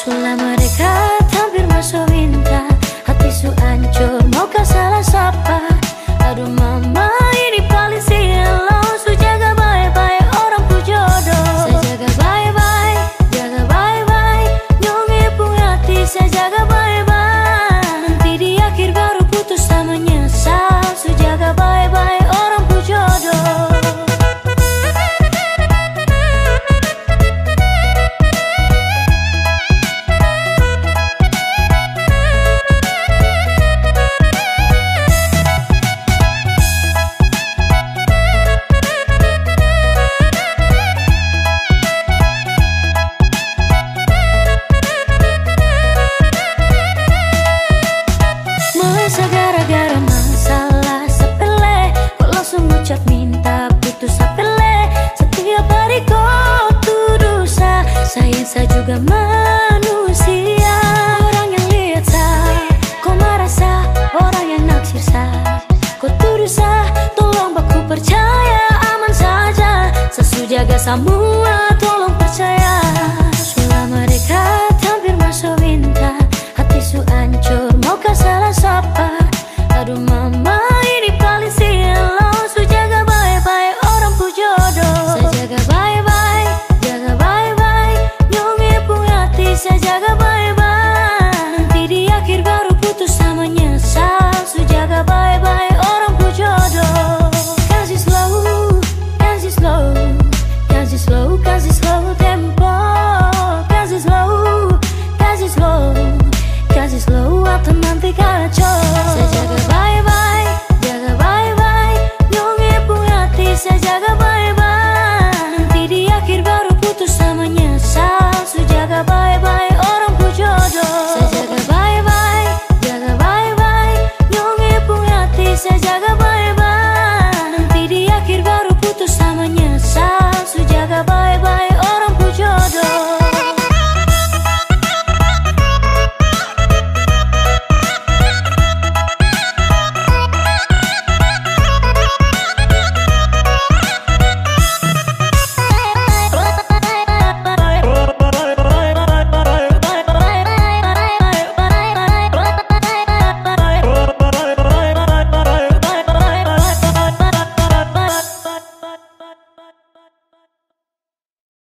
Sulam mereka hampir masuk minta Hati su mau maukah salah kita juga manusia. Orang yang lihat sah, kau merasa Orang yang naksir sah, kau tuduh sah Tolong baku percaya, aman saja. Sesu jaga semua slow, cause it's slow down.